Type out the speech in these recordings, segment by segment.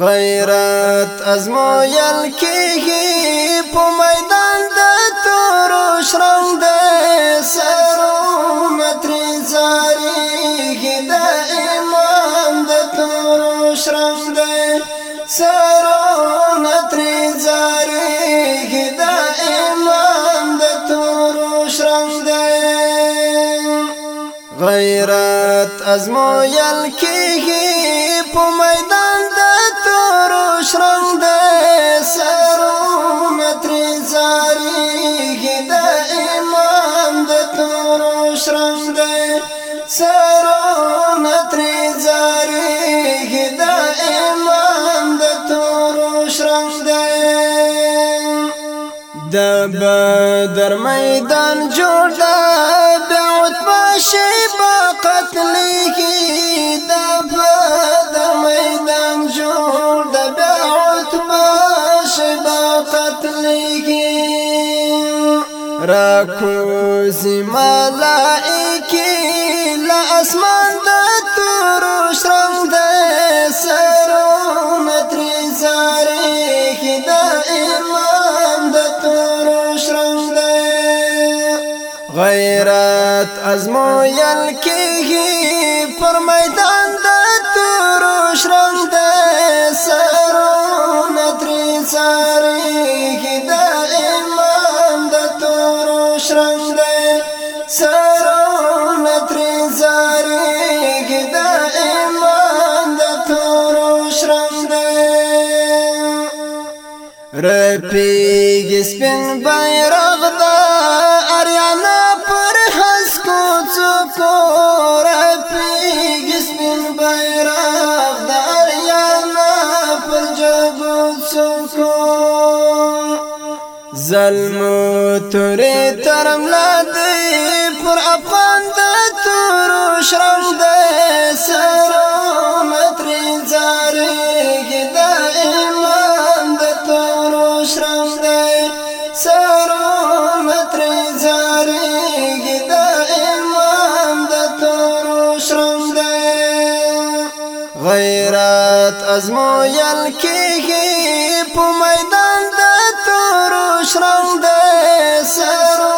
غیرت ازمویل کیږي په میدان د تورو شرم د سرو متری زاریږي د امام د تورو شرم د سرو متری زاریږي د امام د تورو شرم د غیرت ازمویل کیږي د بدر میدان جوړ دا د عتبه شیبا قتل کی د بدر میدان جوړ دا د عتبه شیبا قتل کی راکو زما لائکی لا اسمان ازمویل کیږي پر میدان د تورو شرم د سرو نتری ساريږي د امام د تورو شرم د سرو نتری ساريږي د امام د تورو شرم د رپیږي سپین بیرغ زلمو توري ترم لا لدی پر افغان د تورو شرم د سرو متری زارګی د ایمان د تورو شرم د سرو متری زارګی د ایمان د تورو شرم د غیرت مو یل کیږي شرم د سرو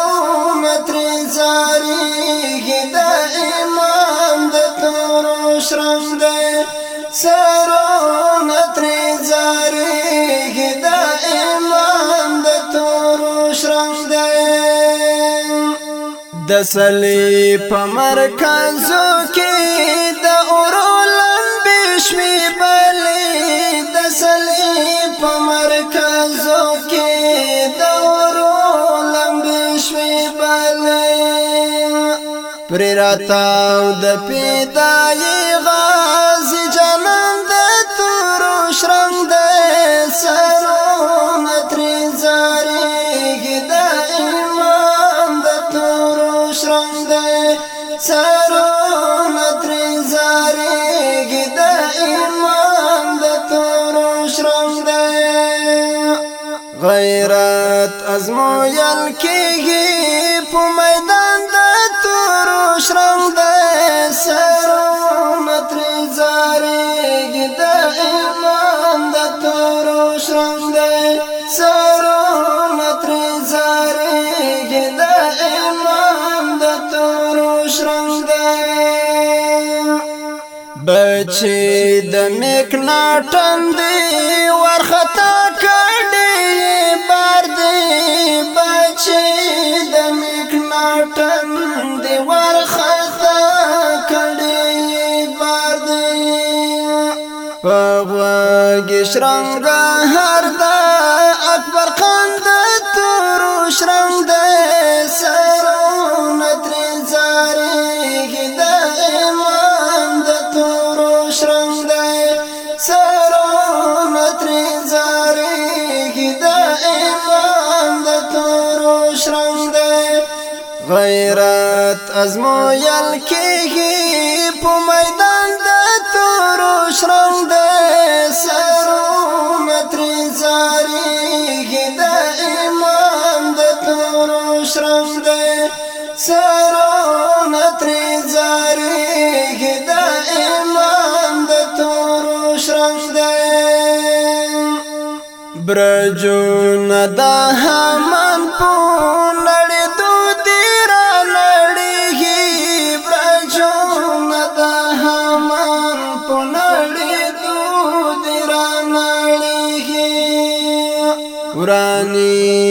متر زاریږي د امام د تورو شرم د سرو متر زاریږي د امام د تورو شرم د د سلی په مرکز راتا او د پیدای غازی جنان د تورو شرنګ د سرو متری زاری د ایمان د تورو شرنګ د سرو متری زاری د ایمان د تورو شرنګ د غیرت ازمو یل کیږي ژوند سرونه تر زارېږي د ایمان د تورو شرنګ سرونه تر زارېږي د ایمان د تورو شرنګ بچې د میک ناټن دی ورختا کړي بار دی بچې د میک ناټن پغوا گشرنگ هر دا اکبر خان د تور شرنگ د سرون تر زاری کی د امام د تور شرنگ د سرون تر زاری کی د امام د تور شرنگ د غیرت ازمو یل کی په میدان د تور شرنګ د سرو نتری زاری دا ایمان دا تورو شرنگ دے برجو ندا همان پون نڑی دو دیرا نڑی گی برجو ندا همان پون نڑی دو دیرا نڑی گی ورانی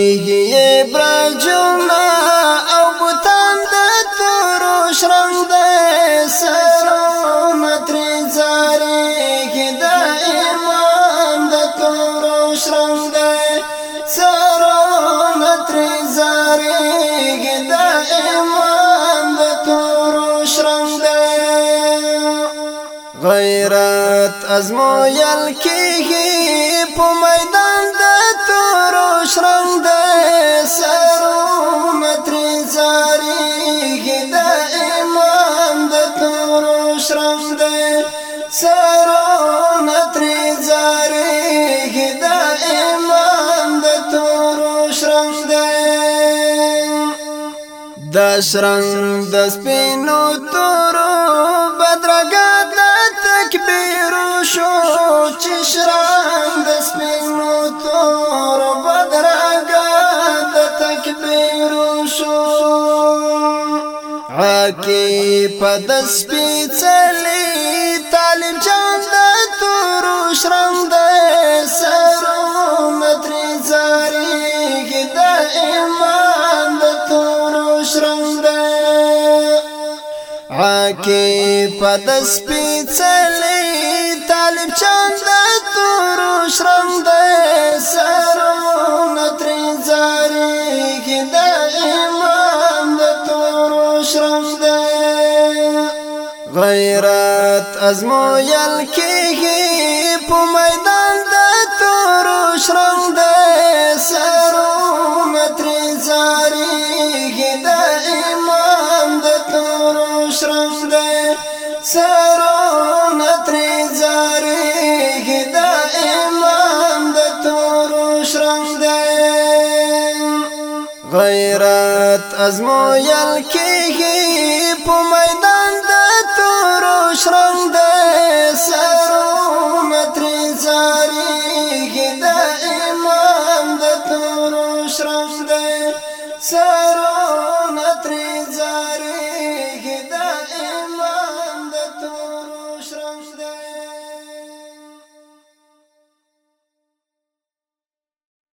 غیرت ازمویل کیږي په میدان د تورو شرنګ د سرو متری زاریږي د امام د تورو شرنګ د سرو متری زاریږي د امام د تورو شرنګ د د شرنګ د سپینو تورو بدرګه شو چې شرنګ د سپینو تور بدرګه د تکبیر شو عاکی په د سپېڅلې تعلیم جان د تور شرنګ د سرو متري زاري د ایمان د تور شرنګ د عاکی په د سپېڅلې لال چند تور شرم دې سرو نتري زاري کې د امام د تور شرم دې غیرت ازمو یل کې په میدان د تور شرم دې سرو نتري زاري کې د غیرت ازمویل کیږي په میدان د تورو شرم د سرو متری زاریږي د امام د تورو شرم د سرو